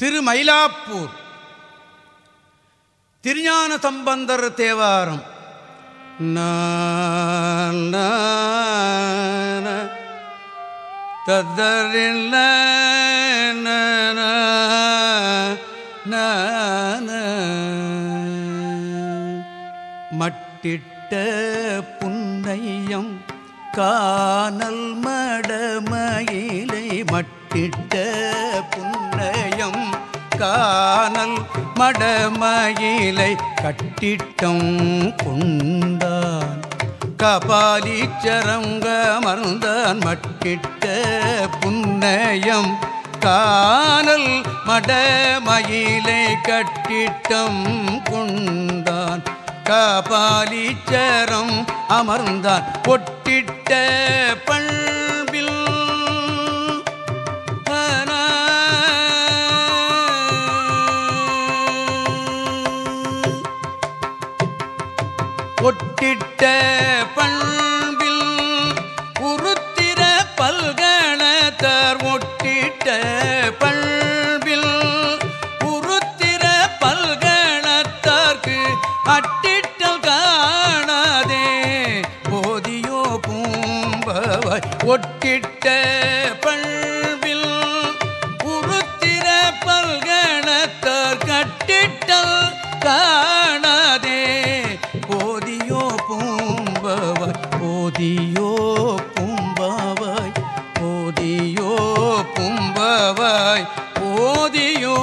திருமயிலாப்பூர். திருஞான சம்பந்தர் தேவாரம். தத்தரில் மட்டிட்ட புன்னையம் காணல் மடமயிலை மட்டிட்ட புன்னை காணல் மடமயிலை கட்டிட்டம் கொண்டான். கபாலீச்சரங்க மருந்தான் மட்டிட்ட புன்னயம். காணல் மடமயிலை கட்டிட்டம் கொண்டான். கபாலீச்சரம் அமர்ந்தான் ஒட்டிட்ட பள்ள ஒட்டிட்ட பண்பில் உருத்திர பல்கணத்தார் ஒட்டிட்ட பண்பில் உருத்திர பல்கணத்தார்க்கு அட்டிட்டல் காணாதே. போதியோ பூம்பவாய் ஒட்டிட்ட பண் போதியோ பூம்பவாய் போதியோ பூம்பவாய் போதியோ